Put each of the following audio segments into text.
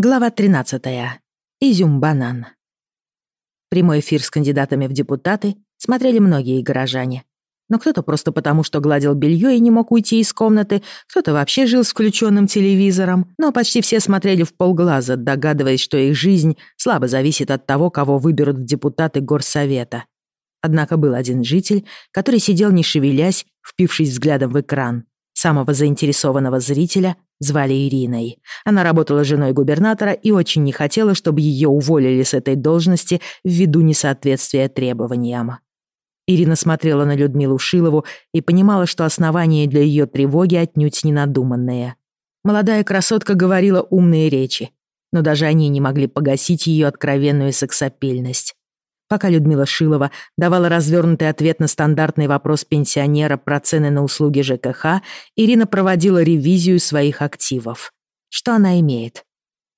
Глава 13. Изюм-банан. Прямой эфир с кандидатами в депутаты смотрели многие горожане. Но кто-то просто потому, что гладил белье и не мог уйти из комнаты, кто-то вообще жил с включенным телевизором, но почти все смотрели в полглаза, догадываясь, что их жизнь слабо зависит от того, кого выберут в депутаты горсовета. Однако был один житель, который сидел не шевелясь, впившись взглядом в экран. Самого заинтересованного зрителя звали Ириной. Она работала женой губернатора и очень не хотела, чтобы ее уволили с этой должности ввиду несоответствия требованиям. Ирина смотрела на Людмилу Шилову и понимала, что основания для ее тревоги отнюдь не надуманные. Молодая красотка говорила умные речи, но даже они не могли погасить ее откровенную сексапильность. Пока Людмила Шилова давала развернутый ответ на стандартный вопрос пенсионера про цены на услуги ЖКХ, Ирина проводила ревизию своих активов. Что она имеет?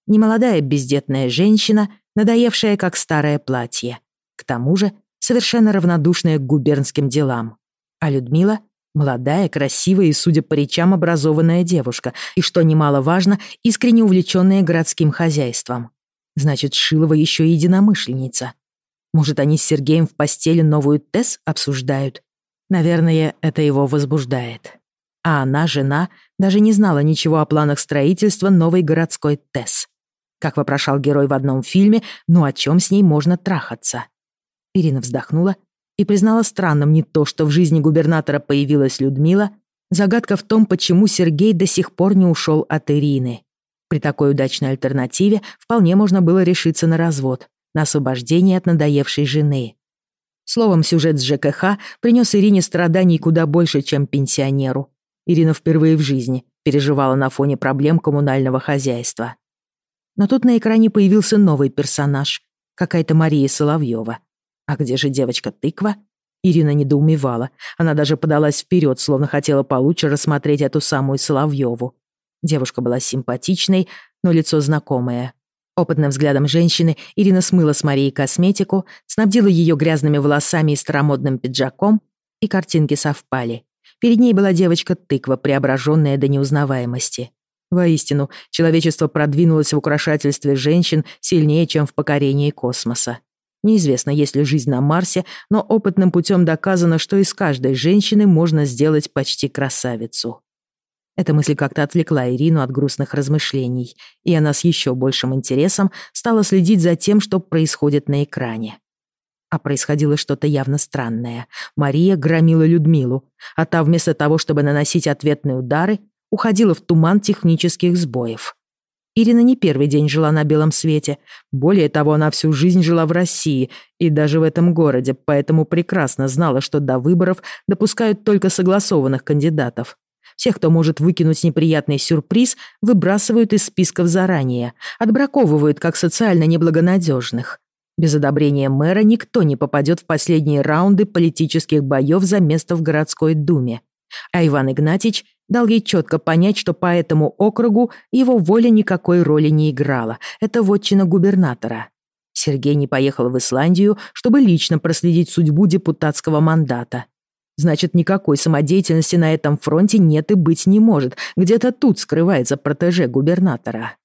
Немолодая бездетная женщина, надоевшая как старое платье. К тому же совершенно равнодушная к губернским делам. А Людмила — молодая, красивая и, судя по речам, образованная девушка, и, что немаловажно, искренне увлеченная городским хозяйством. Значит, Шилова еще и единомышленница. Может, они с Сергеем в постели новую ТЭС обсуждают? Наверное, это его возбуждает. А она, жена, даже не знала ничего о планах строительства новой городской ТЭС. Как вопрошал герой в одном фильме, ну о чем с ней можно трахаться? Ирина вздохнула и признала странным не то, что в жизни губернатора появилась Людмила, загадка в том, почему Сергей до сих пор не ушел от Ирины. При такой удачной альтернативе вполне можно было решиться на развод на освобождение от надоевшей жены. Словом, сюжет с ЖКХ принес Ирине страданий куда больше, чем пенсионеру. Ирина впервые в жизни переживала на фоне проблем коммунального хозяйства. Но тут на экране появился новый персонаж, какая-то Мария Соловьева. А где же девочка-тыква? Ирина недоумевала. Она даже подалась вперед, словно хотела получше рассмотреть эту самую Соловьеву. Девушка была симпатичной, но лицо знакомое. Опытным взглядом женщины Ирина смыла с Марией косметику, снабдила ее грязными волосами и старомодным пиджаком, и картинки совпали. Перед ней была девочка-тыква, преображенная до неузнаваемости. Воистину, человечество продвинулось в украшательстве женщин сильнее, чем в покорении космоса. Неизвестно, есть ли жизнь на Марсе, но опытным путем доказано, что из каждой женщины можно сделать почти красавицу. Эта мысль как-то отвлекла Ирину от грустных размышлений, и она с еще большим интересом стала следить за тем, что происходит на экране. А происходило что-то явно странное. Мария громила Людмилу, а та вместо того, чтобы наносить ответные удары, уходила в туман технических сбоев. Ирина не первый день жила на белом свете. Более того, она всю жизнь жила в России и даже в этом городе, поэтому прекрасно знала, что до выборов допускают только согласованных кандидатов. Тех, кто может выкинуть неприятный сюрприз, выбрасывают из списков заранее, отбраковывают как социально неблагонадежных. Без одобрения мэра никто не попадет в последние раунды политических боев за место в городской думе. А Иван Игнатьич дал ей четко понять, что по этому округу его воля никакой роли не играла. Это вотчина губернатора. Сергей не поехал в Исландию, чтобы лично проследить судьбу депутатского мандата. Значит, никакой самодеятельности на этом фронте нет и быть не может. Где-то тут скрывается протеже губернатора.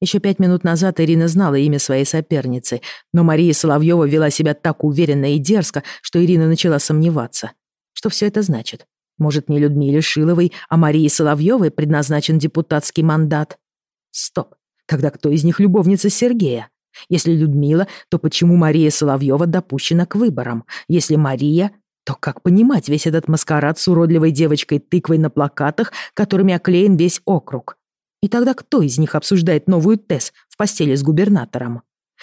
Еще пять минут назад Ирина знала имя своей соперницы, но Мария Соловьева вела себя так уверенно и дерзко, что Ирина начала сомневаться. Что все это значит? Может, не Людмиле Шиловой, а Марии Соловьевой предназначен депутатский мандат? Стоп. Тогда кто из них любовница Сергея? Если Людмила, то почему Мария Соловьева допущена к выборам? Если Мария, то как понимать весь этот маскарад с уродливой девочкой-тыквой на плакатах, которыми оклеен весь округ? И тогда кто из них обсуждает новую ТЭС в постели с губернатором?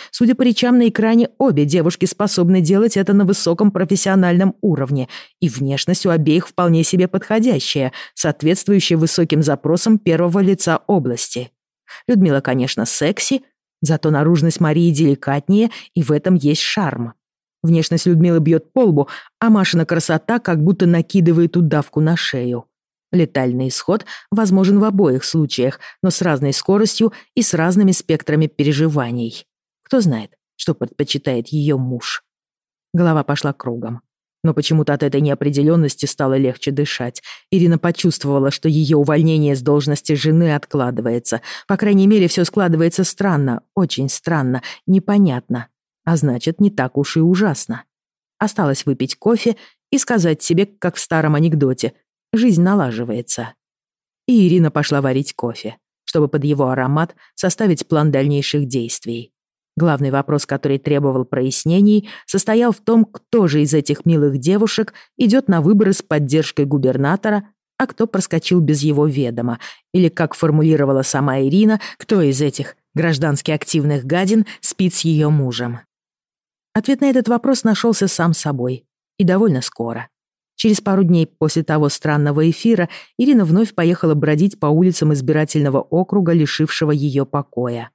Судя по речам на экране, обе девушки способны делать это на высоком профессиональном уровне, и внешность у обеих вполне себе подходящая, соответствующая высоким запросам первого лица области. Людмила, конечно, секси, зато наружность Марии деликатнее, и в этом есть шарм. Внешность Людмилы бьет по лбу, а Машина красота как будто накидывает удавку на шею. Летальный исход возможен в обоих случаях, но с разной скоростью и с разными спектрами переживаний. Кто знает, что предпочитает ее муж. Голова пошла кругом. Но почему-то от этой неопределенности стало легче дышать. Ирина почувствовала, что ее увольнение с должности жены откладывается. По крайней мере, все складывается странно, очень странно, непонятно. А значит, не так уж и ужасно. Осталось выпить кофе и сказать себе, как в старом анекдоте, жизнь налаживается. И Ирина пошла варить кофе, чтобы под его аромат составить план дальнейших действий. Главный вопрос, который требовал прояснений, состоял в том, кто же из этих милых девушек идет на выборы с поддержкой губернатора, а кто проскочил без его ведома, или, как формулировала сама Ирина, кто из этих граждански активных гадин спит с ее мужем. Ответ на этот вопрос нашелся сам собой, и довольно скоро. Через пару дней после того странного эфира Ирина вновь поехала бродить по улицам избирательного округа, лишившего ее покоя.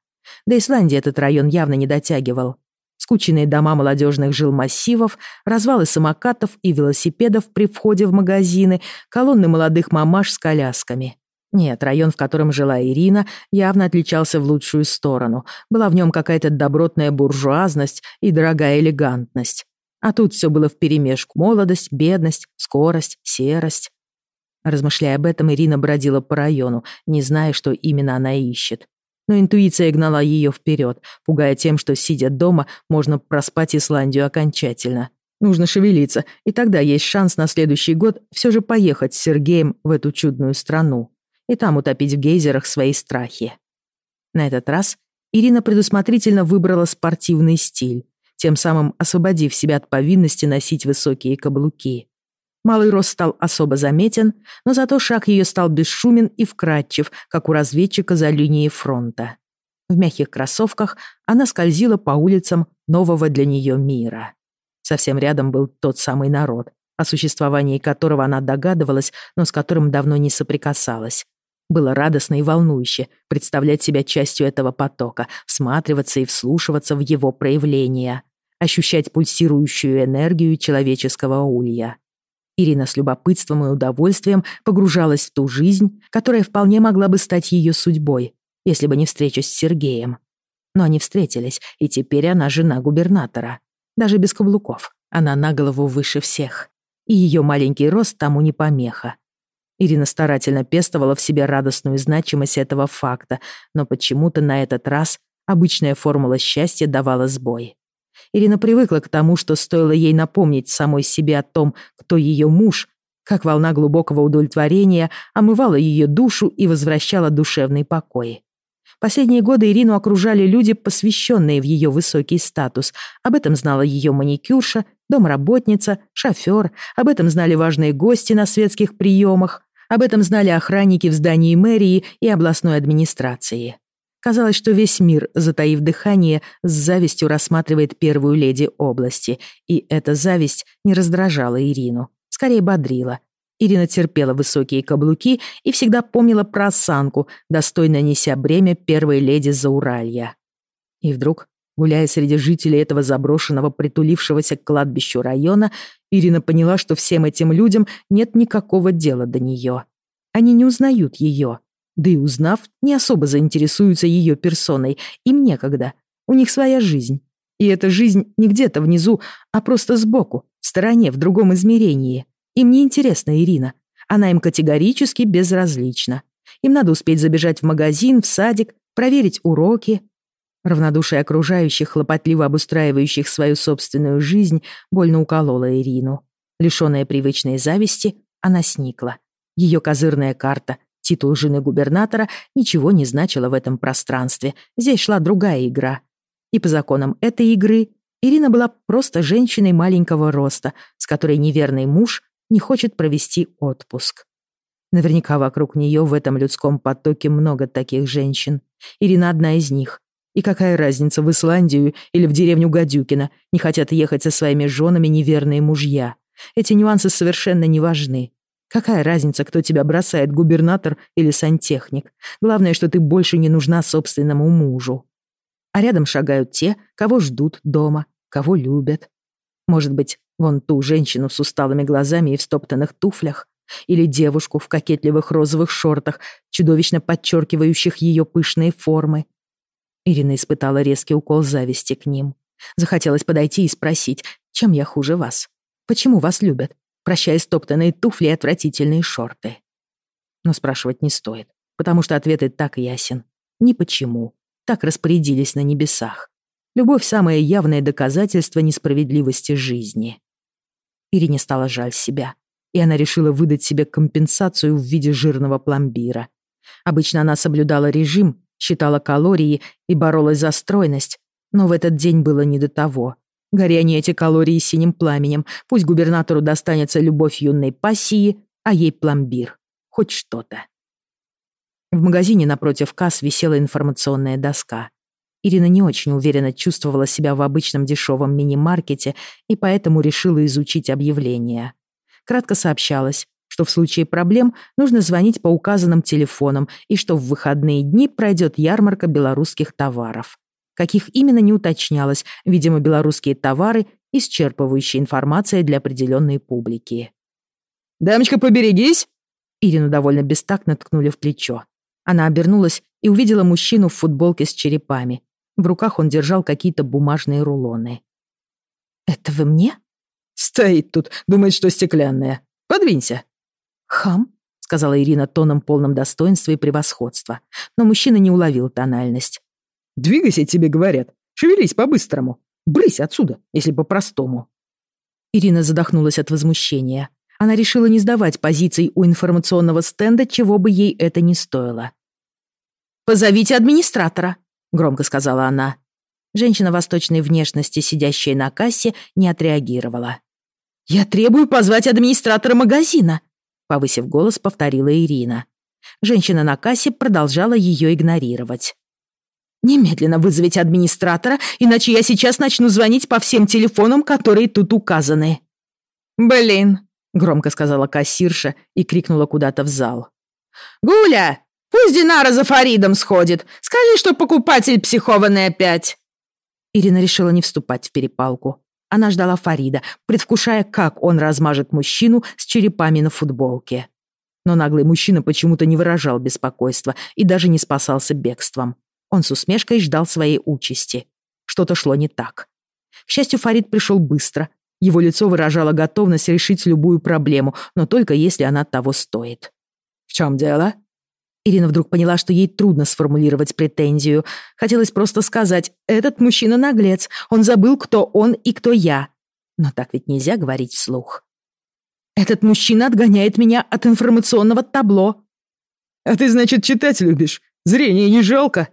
До Исландии этот район явно не дотягивал. Скученные дома молодежных жилмассивов, развалы самокатов и велосипедов при входе в магазины, колонны молодых мамаш с колясками. Нет, район, в котором жила Ирина, явно отличался в лучшую сторону. Была в нем какая-то добротная буржуазность и дорогая элегантность. А тут все было вперемешку. Молодость, бедность, скорость, серость. Размышляя об этом, Ирина бродила по району, не зная, что именно она ищет. Но интуиция гнала ее вперед, пугая тем, что, сидя дома, можно проспать Исландию окончательно. Нужно шевелиться, и тогда есть шанс на следующий год все же поехать с Сергеем в эту чудную страну и там утопить в гейзерах свои страхи. На этот раз Ирина предусмотрительно выбрала спортивный стиль, тем самым освободив себя от повинности носить высокие каблуки. Малый рост стал особо заметен, но зато шаг ее стал бесшумен и вкрадчив, как у разведчика за линией фронта. В мягких кроссовках она скользила по улицам нового для нее мира. Совсем рядом был тот самый народ, о существовании которого она догадывалась, но с которым давно не соприкасалась. Было радостно и волнующе представлять себя частью этого потока, всматриваться и вслушиваться в его проявления, ощущать пульсирующую энергию человеческого улья. Ирина с любопытством и удовольствием погружалась в ту жизнь, которая вполне могла бы стать ее судьбой, если бы не встреча с Сергеем. Но они встретились, и теперь она жена губернатора. Даже без каблуков. Она на голову выше всех. И ее маленький рост тому не помеха. Ирина старательно пестовала в себе радостную значимость этого факта, но почему-то на этот раз обычная формула счастья давала сбой. Ирина привыкла к тому, что стоило ей напомнить самой себе о том, кто ее муж, как волна глубокого удовлетворения омывала ее душу и возвращала душевный покой. Последние годы Ирину окружали люди, посвященные в ее высокий статус. Об этом знала ее маникюрша, домработница, шофер, об этом знали важные гости на светских приемах, об этом знали охранники в здании мэрии и областной администрации. Казалось, что весь мир, затаив дыхание, с завистью рассматривает первую леди области, и эта зависть не раздражала Ирину, скорее бодрила. Ирина терпела высокие каблуки и всегда помнила про осанку, достойно неся бремя первой леди Зауралья. И вдруг, гуляя среди жителей этого заброшенного, притулившегося к кладбищу района, Ирина поняла, что всем этим людям нет никакого дела до нее. Они не узнают ее. Да и узнав, не особо заинтересуются ее персоной. Им некогда. У них своя жизнь. И эта жизнь не где-то внизу, а просто сбоку, в стороне, в другом измерении. Им не интересна Ирина. Она им категорически безразлична. Им надо успеть забежать в магазин, в садик, проверить уроки, Равнодушие окружающих, хлопотливо обустраивающих свою собственную жизнь, больно уколола Ирину. Лишённая привычной зависти, она сникла. Ее козырная карта, титул жены губернатора, ничего не значила в этом пространстве. Здесь шла другая игра. И по законам этой игры Ирина была просто женщиной маленького роста, с которой неверный муж не хочет провести отпуск. Наверняка вокруг нее в этом людском потоке много таких женщин. Ирина одна из них. И какая разница, в Исландию или в деревню Гадюкина не хотят ехать со своими женами неверные мужья. Эти нюансы совершенно не важны. Какая разница, кто тебя бросает, губернатор или сантехник? Главное, что ты больше не нужна собственному мужу. А рядом шагают те, кого ждут дома, кого любят. Может быть, вон ту женщину с усталыми глазами и в стоптанных туфлях, или девушку в кокетливых розовых шортах, чудовищно подчеркивающих ее пышные формы, Ирина испытала резкий укол зависти к ним. Захотелось подойти и спросить, чем я хуже вас. Почему вас любят, прощая стоптанные туфли и отвратительные шорты? Но спрашивать не стоит, потому что ответ и так ясен. Ни почему. Так распорядились на небесах. Любовь — самое явное доказательство несправедливости жизни. Ирине стало жаль себя, и она решила выдать себе компенсацию в виде жирного пломбира. Обычно она соблюдала режим, считала калории и боролась за стройность, но в этот день было не до того. Гори они эти калории синим пламенем, пусть губернатору достанется любовь юной пассии, а ей пломбир. Хоть что-то. В магазине напротив касс висела информационная доска. Ирина не очень уверенно чувствовала себя в обычном дешевом мини-маркете и поэтому решила изучить объявления. Кратко сообщалось, что в случае проблем нужно звонить по указанным телефонам и что в выходные дни пройдет ярмарка белорусских товаров. Каких именно не уточнялось, видимо, белорусские товары – исчерпывающая информация для определенной публики. «Дамочка, поберегись!» Ирину довольно бестактно ткнули в плечо. Она обернулась и увидела мужчину в футболке с черепами. В руках он держал какие-то бумажные рулоны. «Это вы мне?» «Стоит тут, думает, что стеклянная. Подвинься». «Хам», — сказала Ирина тоном полным достоинства и превосходства. Но мужчина не уловил тональность. «Двигайся, тебе говорят. Шевелись по-быстрому. Брысь отсюда, если по-простому». Ирина задохнулась от возмущения. Она решила не сдавать позиций у информационного стенда, чего бы ей это ни стоило. «Позовите администратора», — громко сказала она. Женщина восточной внешности, сидящая на кассе, не отреагировала. «Я требую позвать администратора магазина», — повысив голос, повторила Ирина. Женщина на кассе продолжала ее игнорировать. «Немедленно вызовите администратора, иначе я сейчас начну звонить по всем телефонам, которые тут указаны». «Блин», — громко сказала кассирша и крикнула куда-то в зал. «Гуля, Пусть Динара за Фаридом сходит. Скажи, что покупатель психованный опять». Ирина решила не вступать в перепалку. Она ждала Фарида, предвкушая, как он размажет мужчину с черепами на футболке. Но наглый мужчина почему-то не выражал беспокойства и даже не спасался бегством. Он с усмешкой ждал своей участи. Что-то шло не так. К счастью, Фарид пришел быстро. Его лицо выражало готовность решить любую проблему, но только если она того стоит. «В чем дело?» Ирина вдруг поняла, что ей трудно сформулировать претензию. Хотелось просто сказать «этот мужчина наглец, он забыл, кто он и кто я». Но так ведь нельзя говорить вслух. «Этот мужчина отгоняет меня от информационного табло». «А ты, значит, читать любишь? Зрение не жалко?»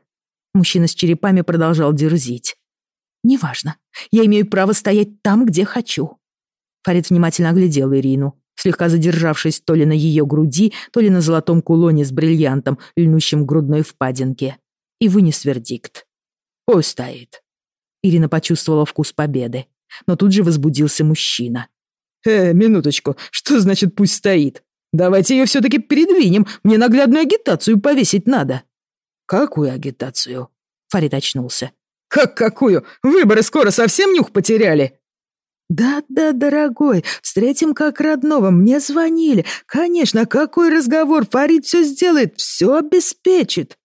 Мужчина с черепами продолжал дерзить. «Неважно. Я имею право стоять там, где хочу». Фарид внимательно оглядел Ирину слегка задержавшись то ли на ее груди, то ли на золотом кулоне с бриллиантом, льнущим грудной впадинке, и вынес вердикт. «Пусть стоит». Ирина почувствовала вкус победы, но тут же возбудился мужчина. «Э, минуточку, что значит «пусть стоит»? Давайте ее все-таки передвинем, мне наглядную агитацию повесить надо». «Какую агитацию?» Фарид очнулся. «Как какую? Выборы скоро совсем нюх потеряли?» «Да-да, дорогой, встретим как родного, мне звонили. Конечно, какой разговор, Фарид все сделает, все обеспечит».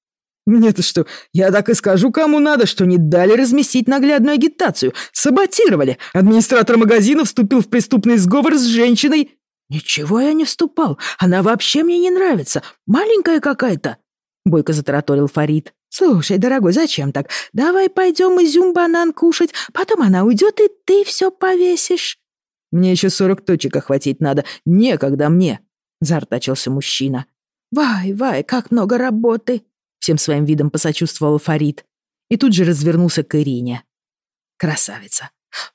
«Мне-то что, я так и скажу, кому надо, что не дали разместить наглядную агитацию. Саботировали. Администратор магазина вступил в преступный сговор с женщиной». «Ничего я не вступал, она вообще мне не нравится, маленькая какая-то», — бойко затараторил Фарид. «Слушай, дорогой, зачем так? Давай пойдем изюм-банан кушать, потом она уйдет, и ты все повесишь». «Мне еще сорок точек охватить надо, некогда мне», — заортачился мужчина. «Вай, вай, как много работы!» — всем своим видом посочувствовал Фарид. И тут же развернулся к Ирине. «Красавица,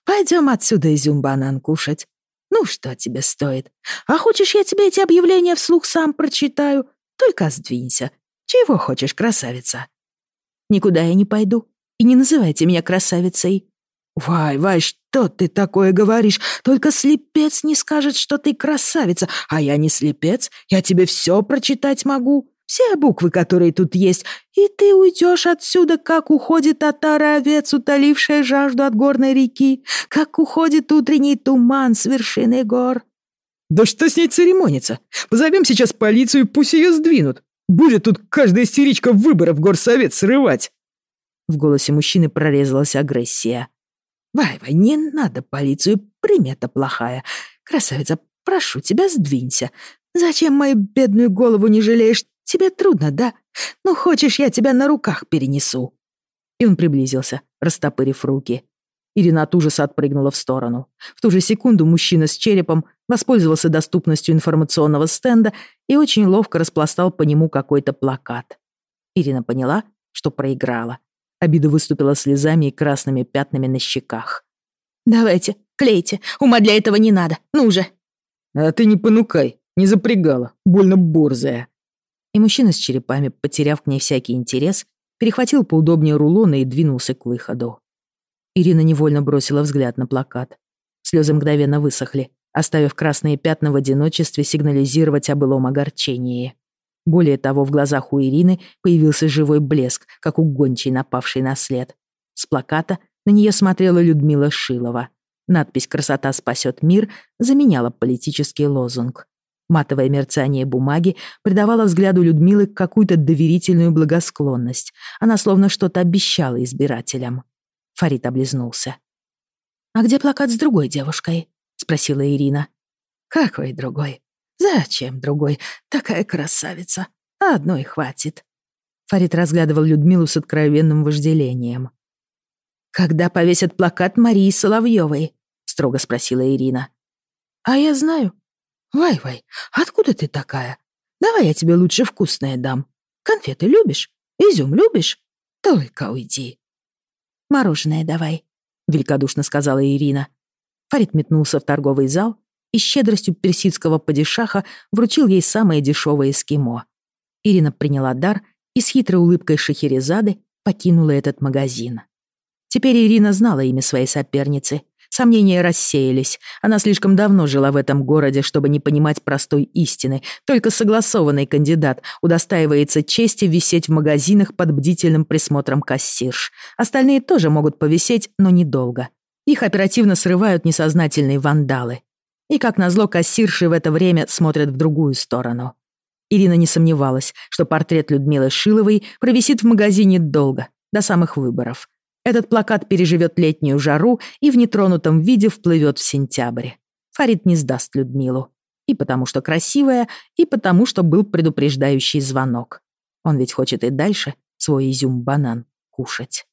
пойдем отсюда изюм-банан кушать. Ну, что тебе стоит? А хочешь, я тебе эти объявления вслух сам прочитаю? Только сдвинься. Чего хочешь, красавица?» Никуда я не пойду. И не называйте меня красавицей». «Вай, Вай, что ты такое говоришь? Только слепец не скажет, что ты красавица, а я не слепец, я тебе все прочитать могу, все буквы, которые тут есть, и ты уйдешь отсюда, как уходит отара овец, утолившая жажду от горной реки, как уходит утренний туман с вершины гор». «Да что с ней церемониться? Позовем сейчас полицию, пусть ее сдвинут. Будет тут каждая истеричка выборов горсовет срывать!» В голосе мужчины прорезалась агрессия. Вай-Вай, не надо полицию, примета плохая. Красавица, прошу тебя, сдвинься. Зачем мою бедную голову не жалеешь? Тебе трудно, да? Ну, хочешь, я тебя на руках перенесу?» И он приблизился, растопырив руки. Ирина от ужаса отпрыгнула в сторону. В ту же секунду мужчина с черепом воспользовался доступностью информационного стенда и очень ловко распластал по нему какой-то плакат. Ирина поняла, что проиграла. Обида выступила слезами и красными пятнами на щеках. «Давайте, клейте, ума для этого не надо, ну же!» «А ты не понукай, не запрягала, больно борзая». И мужчина с черепами, потеряв к ней всякий интерес, перехватил поудобнее рулона и двинулся к выходу. Ирина невольно бросила взгляд на плакат. Слезы мгновенно высохли, оставив красные пятна в одиночестве сигнализировать о былом огорчении. Более того, в глазах у Ирины появился живой блеск, как у гончей, напавшей на след. С плаката на нее смотрела Людмила Шилова. Надпись «Красота спасет мир» заменяла политический лозунг. Матовое мерцание бумаги придавало взгляду Людмилы какую-то доверительную благосклонность. Она словно что-то обещала избирателям. Фарид облизнулся. «А где плакат с другой девушкой?» — спросила Ирина. «Какой другой? Зачем другой? Такая красавица. Одной хватит». Фарид разглядывал Людмилу с откровенным вожделением. «Когда повесят плакат Марии Соловьевой?» — строго спросила Ирина. «А я знаю. Вай-вай, откуда ты такая? Давай я тебе лучше вкусное дам. Конфеты любишь? Изюм любишь? Только уйди». «Мороженое давай», — великодушно сказала Ирина. Фарид метнулся в торговый зал и щедростью персидского падишаха вручил ей самое дешевое эскимо. Ирина приняла дар и с хитрой улыбкой Шахерезады покинула этот магазин. Теперь Ирина знала имя своей соперницы. Сомнения рассеялись. Она слишком давно жила в этом городе, чтобы не понимать простой истины. Только согласованный кандидат удостаивается чести висеть в магазинах под бдительным присмотром кассирш. Остальные тоже могут повисеть, но недолго. Их оперативно срывают несознательные вандалы. И, как назло, кассирши в это время смотрят в другую сторону. Ирина не сомневалась, что портрет Людмилы Шиловой провисит в магазине долго, до самых выборов. Этот плакат переживет летнюю жару и в нетронутом виде вплывет в сентябрь. Фарид не сдаст Людмилу. И потому что красивая, и потому что был предупреждающий звонок. Он ведь хочет и дальше свой изюм-банан кушать.